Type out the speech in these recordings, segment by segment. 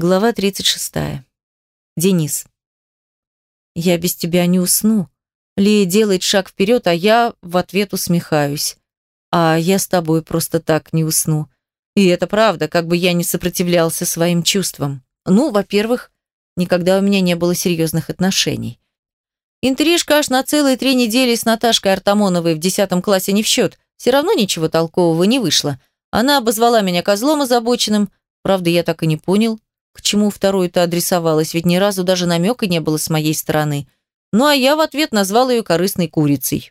Глава 36. Денис. Я без тебя не усну. Лия делает шаг вперед, а я в ответ усмехаюсь. А я с тобой просто так не усну. И это правда, как бы я не сопротивлялся своим чувствам. Ну, во-первых, никогда у меня не было серьезных отношений. Интрижка аж на целые три недели с Наташкой Артамоновой в десятом классе не в счет. Все равно ничего толкового не вышло. Она обозвала меня козлом озабоченным. Правда, я так и не понял, к чему вторую-то адресовалась, ведь ни разу даже намека не было с моей стороны. Ну а я в ответ назвал ее корыстной курицей.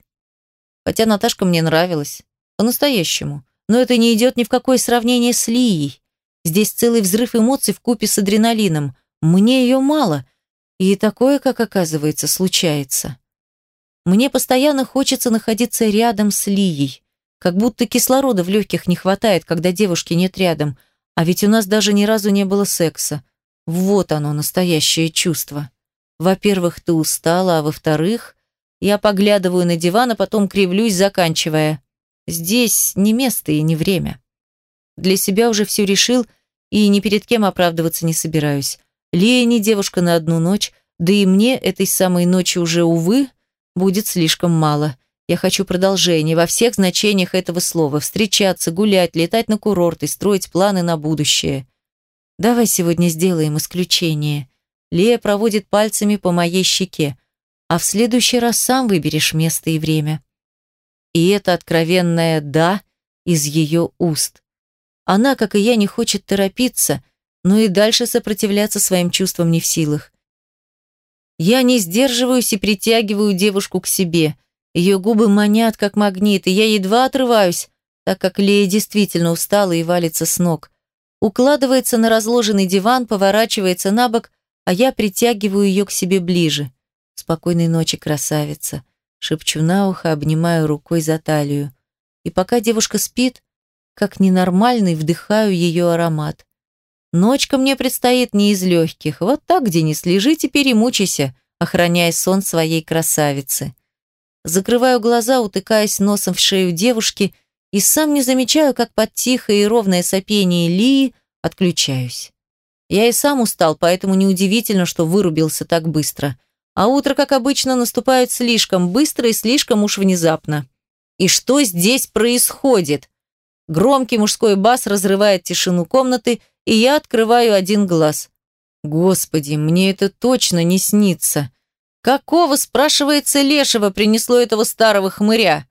Хотя Наташка мне нравилась. По-настоящему. Но это не идет ни в какое сравнение с Лией. Здесь целый взрыв эмоций в купе с адреналином. Мне ее мало. И такое, как оказывается, случается. Мне постоянно хочется находиться рядом с Лией. Как будто кислорода в легких не хватает, когда девушки нет рядом. А ведь у нас даже ни разу не было секса. Вот оно, настоящее чувство. Во-первых, ты устала, а во-вторых, я поглядываю на диван, а потом кривлюсь, заканчивая. Здесь не место и не время. Для себя уже все решил и ни перед кем оправдываться не собираюсь. Лия не девушка на одну ночь, да и мне этой самой ночи уже, увы, будет слишком мало. Я хочу продолжения во всех значениях этого слова. Встречаться, гулять, летать на курорт и строить планы на будущее. Давай сегодня сделаем исключение. Лея проводит пальцами по моей щеке. А в следующий раз сам выберешь место и время. И это откровенное «да» из ее уст. Она, как и я, не хочет торопиться, но и дальше сопротивляться своим чувствам не в силах. Я не сдерживаюсь и притягиваю девушку к себе – ее губы манят, как магнит, и я едва отрываюсь, так как Лея действительно устала и валится с ног. Укладывается на разложенный диван, поворачивается на бок, а я притягиваю ее к себе ближе. «Спокойной ночи, красавица!» Шепчу на ухо, обнимаю рукой за талию. И пока девушка спит, как ненормальный, вдыхаю ее аромат. Ночка мне предстоит не из легких. Вот так, Денис, лежи теперь и мучайся, охраняя сон своей красавицы. Закрываю глаза, утыкаясь носом в шею девушки, и сам не замечаю, как под тихое и ровное сопение Лии отключаюсь. Я и сам устал, поэтому неудивительно, что вырубился так быстро. А утро, как обычно, наступает слишком быстро и слишком уж внезапно. И что здесь происходит? Громкий мужской бас разрывает тишину комнаты, и я открываю один глаз. Господи, мне это точно не снится. Какого, спрашивается, лешего принесло этого старого хмыря?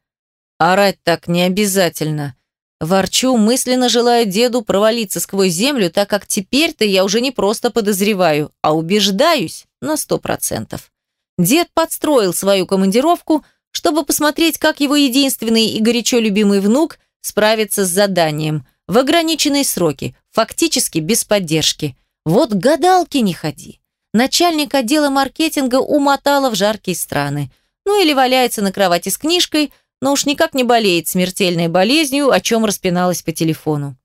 Орать так не обязательно. Ворчу, мысленно желая деду провалиться сквозь землю, так как теперь-то я уже не просто подозреваю, а убеждаюсь на сто процентов. Дед подстроил свою командировку, чтобы посмотреть, как его единственный и горячо любимый внук справится с заданием в ограниченные сроки, фактически без поддержки. Вот гадалки не ходи начальник отдела маркетинга умотала в жаркие страны. Ну или валяется на кровати с книжкой, но уж никак не болеет смертельной болезнью, о чем распиналась по телефону.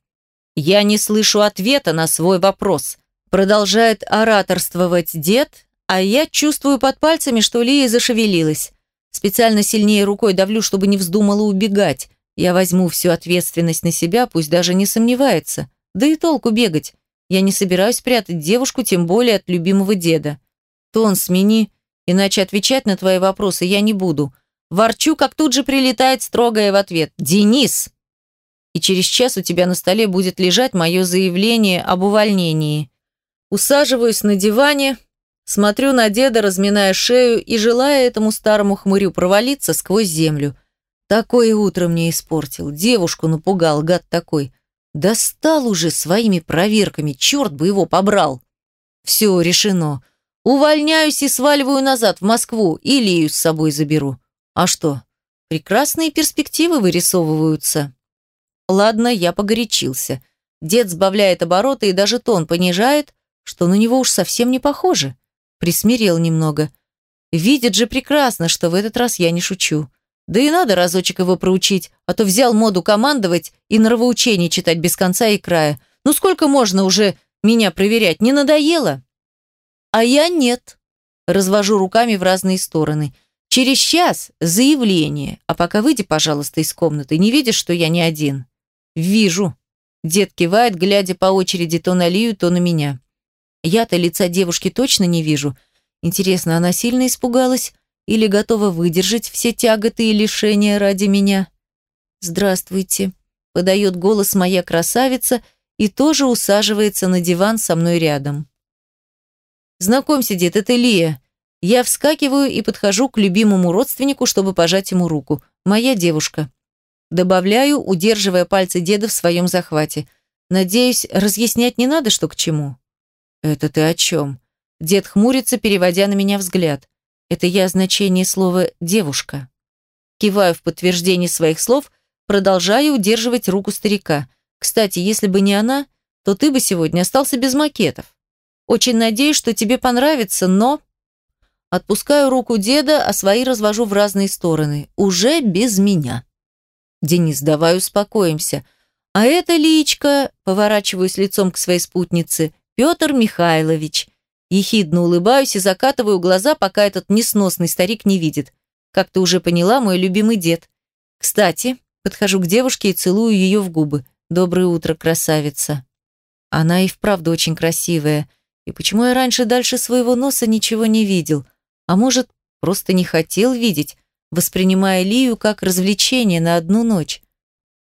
«Я не слышу ответа на свой вопрос», продолжает ораторствовать дед, а я чувствую под пальцами, что Лия зашевелилась. Специально сильнее рукой давлю, чтобы не вздумала убегать. Я возьму всю ответственность на себя, пусть даже не сомневается. Да и толку бегать. Я не собираюсь прятать девушку, тем более от любимого деда. Тон смени, иначе отвечать на твои вопросы я не буду. Ворчу, как тут же прилетает строгое в ответ. «Денис!» И через час у тебя на столе будет лежать мое заявление об увольнении. Усаживаюсь на диване, смотрю на деда, разминая шею и желая этому старому хмырю провалиться сквозь землю. Такое утро мне испортил, девушку напугал, гад такой. Достал уже своими проверками, черт бы его побрал. Все, решено. Увольняюсь и сваливаю назад в Москву, и с собой заберу. А что? Прекрасные перспективы вырисовываются. Ладно, я погорячился. Дед сбавляет обороты и даже тон понижает, что на него уж совсем не похоже. Присмирел немного. Видит же прекрасно, что в этот раз я не шучу. Да и надо разочек его проучить, а то взял моду командовать и нравоучение читать без конца и края. Ну сколько можно уже меня проверять, не надоело? А я нет. Развожу руками в разные стороны. Через час заявление. А пока выйди, пожалуйста, из комнаты. Не видишь, что я не один? Вижу. Дед кивает, глядя по очереди то на Лию, то на меня. Я-то лица девушки точно не вижу. Интересно, она сильно испугалась или готова выдержать все тяготы и лишения ради меня? «Здравствуйте», — подает голос моя красавица и тоже усаживается на диван со мной рядом. «Знакомься, дед, это Лия. Я вскакиваю и подхожу к любимому родственнику, чтобы пожать ему руку. Моя девушка. Добавляю, удерживая пальцы деда в своем захвате. Надеюсь, разъяснять не надо, что к чему. Это ты о чем? Дед хмурится, переводя на меня взгляд. Это я значение слова «девушка». Киваю в подтверждение своих слов, продолжаю удерживать руку старика. Кстати, если бы не она, то ты бы сегодня остался без макетов. Очень надеюсь, что тебе понравится, но... Отпускаю руку деда, а свои развожу в разные стороны. Уже без меня. Денис, давай успокоимся. А это личка, поворачиваюсь лицом к своей спутнице, Петр Михайлович. Ехидно улыбаюсь и закатываю глаза, пока этот несносный старик не видит. Как ты уже поняла, мой любимый дед. Кстати, подхожу к девушке и целую ее в губы. Доброе утро, красавица. Она и вправду очень красивая. И почему я раньше дальше своего носа ничего не видел? А может, просто не хотел видеть, воспринимая Лию как развлечение на одну ночь.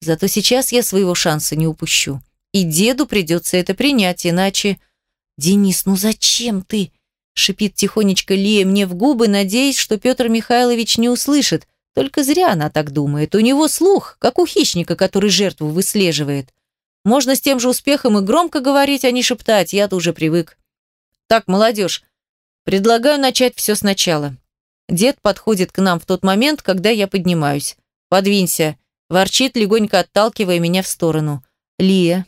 Зато сейчас я своего шанса не упущу. И деду придется это принять, иначе... «Денис, ну зачем ты?» шипит тихонечко Лия мне в губы, надеясь, что Петр Михайлович не услышит. Только зря она так думает. У него слух, как у хищника, который жертву выслеживает. Можно с тем же успехом и громко говорить, а не шептать, я-то уже привык. Так, молодежь, Предлагаю начать все сначала. Дед подходит к нам в тот момент, когда я поднимаюсь. «Подвинься», – ворчит, легонько отталкивая меня в сторону. «Лия».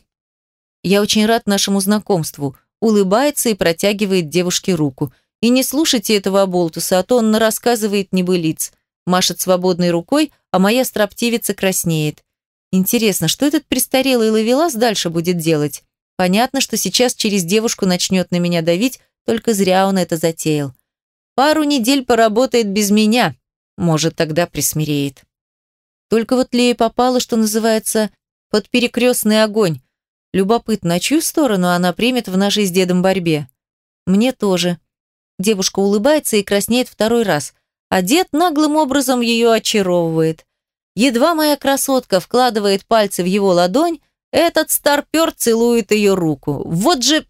Я очень рад нашему знакомству. Улыбается и протягивает девушке руку. И не слушайте этого оболтуса, а то он рассказывает небылиц. Машет свободной рукой, а моя строптивица краснеет. Интересно, что этот престарелый ловелас дальше будет делать? Понятно, что сейчас через девушку начнет на меня давить, только зря он это затеял. Пару недель поработает без меня. Может, тогда присмиреет. Только вот Лея попала, что называется, под перекрестный огонь. Любопытно, чью сторону она примет в нашей с дедом борьбе? Мне тоже. Девушка улыбается и краснеет второй раз, а дед наглым образом ее очаровывает. Едва моя красотка вкладывает пальцы в его ладонь, этот старпер целует ее руку. Вот же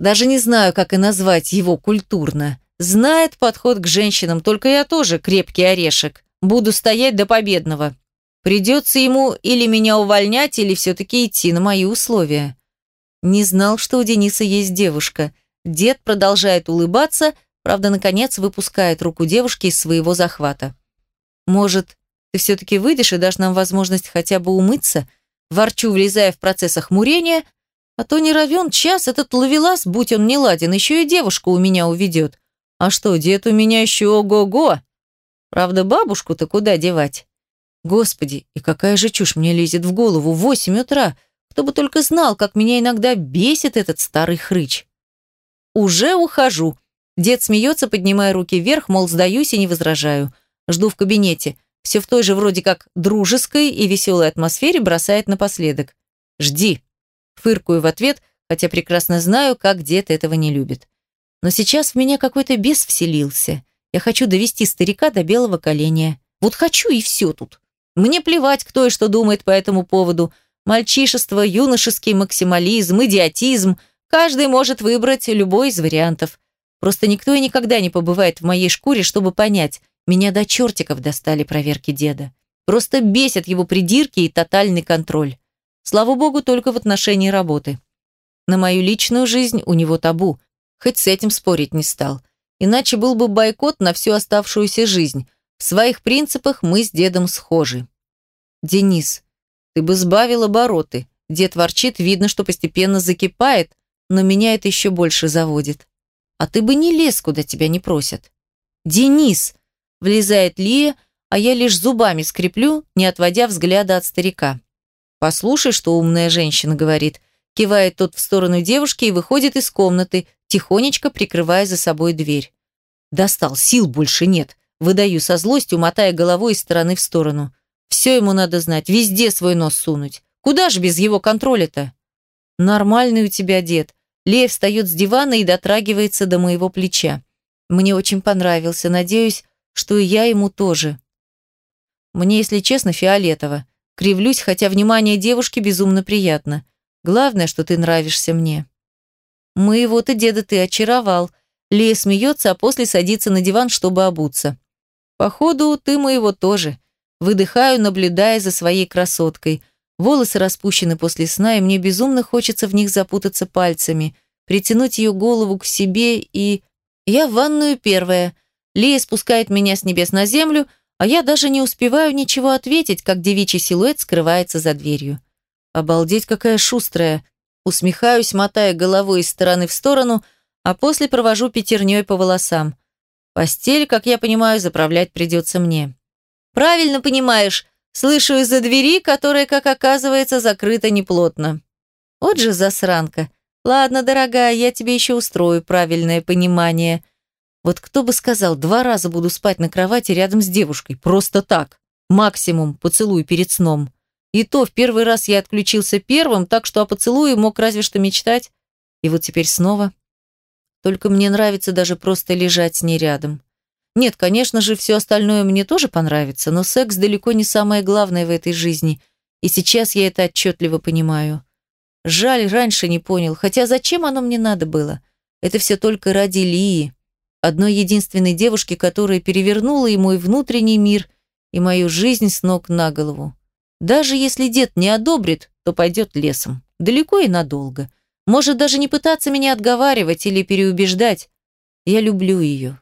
даже не знаю, как и назвать его культурно. Знает подход к женщинам, только я тоже крепкий орешек. Буду стоять до победного. Придется ему или меня увольнять, или все-таки идти на мои условия. Не знал, что у Дениса есть девушка. Дед продолжает улыбаться, правда, наконец выпускает руку девушки из своего захвата. «Может, ты все-таки выйдешь и дашь нам возможность хотя бы умыться?» Ворчу, влезая в процесс охмурения, а то не равен час этот ловелас, будь он не ладен, еще и девушку у меня уведет. А что, дед у меня еще ого-го. Правда, бабушку-то куда девать? Господи, и какая же чушь мне лезет в голову в восемь утра. Кто бы только знал, как меня иногда бесит этот старый хрыч. Уже ухожу. Дед смеется, поднимая руки вверх, мол, сдаюсь и не возражаю. Жду в кабинете. Все в той же вроде как дружеской и веселой атмосфере бросает напоследок. Жди. Фыркую в ответ, хотя прекрасно знаю, как дед этого не любит. Но сейчас в меня какой-то бес вселился. Я хочу довести старика до белого коленя. Вот хочу и все тут. Мне плевать, кто и что думает по этому поводу. Мальчишество, юношеский максимализм, идиотизм. Каждый может выбрать любой из вариантов. Просто никто и никогда не побывает в моей шкуре, чтобы понять, меня до чертиков достали проверки деда. Просто бесят его придирки и тотальный контроль. Слава богу, только в отношении работы. На мою личную жизнь у него табу, хоть с этим спорить не стал. Иначе был бы бойкот на всю оставшуюся жизнь. В своих принципах мы с дедом схожи. Денис, ты бы сбавил обороты. Дед ворчит, видно, что постепенно закипает, но меня это еще больше заводит. А ты бы не лез, куда тебя не просят. Денис! Влезает Лия, а я лишь зубами скреплю, не отводя взгляда от старика. «Послушай, что умная женщина говорит», кивает тот в сторону девушки и выходит из комнаты, тихонечко прикрывая за собой дверь. Достал, сил больше нет. Выдаю со злостью, мотая головой из стороны в сторону. Все ему надо знать, везде свой нос сунуть. Куда же без его контроля-то? Нормальный у тебя дед. Лея встает с дивана и дотрагивается до моего плеча. Мне очень понравился, надеюсь, что и я ему тоже. Мне, если честно, фиолетово. Кривлюсь, хотя внимание девушки безумно приятно. Главное, что ты нравишься мне. Моего-то деда ты очаровал. Лея смеется, а после садится на диван, чтобы обуться. Походу, ты моего тоже. Выдыхаю, наблюдая за своей красоткой. Волосы распущены после сна, и мне безумно хочется в них запутаться пальцами, притянуть ее голову к себе и... Я в ванную первая. Лия спускает меня с небес на землю, а я даже не успеваю ничего ответить, как девичий силуэт скрывается за дверью. Обалдеть, какая шустрая. Усмехаюсь, мотая головой из стороны в сторону, а после провожу пятерней по волосам. Постель, как я понимаю, заправлять придется мне. «Правильно понимаешь», Слышу из-за двери, которая, как оказывается, закрыта неплотно. Вот же засранка. Ладно, дорогая, я тебе еще устрою правильное понимание. Вот кто бы сказал, два раза буду спать на кровати рядом с девушкой. Просто так. Максимум поцелуй перед сном. И то в первый раз я отключился первым, так что о поцелуе мог разве что мечтать. И вот теперь снова. Только мне нравится даже просто лежать с ней рядом. Нет, конечно же, все остальное мне тоже понравится, но секс далеко не самое главное в этой жизни, и сейчас я это отчетливо понимаю. Жаль, раньше не понял, хотя зачем оно мне надо было? Это все только ради Лии, одной единственной девушки, которая перевернула и мой внутренний мир, и мою жизнь с ног на голову. Даже если дед не одобрит, то пойдет лесом. Далеко и надолго. Может даже не пытаться меня отговаривать или переубеждать. Я люблю ее.